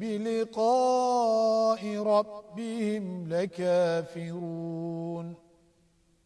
بِلِقَاءِ رَبِّهِمْ لَكَافِرُونَ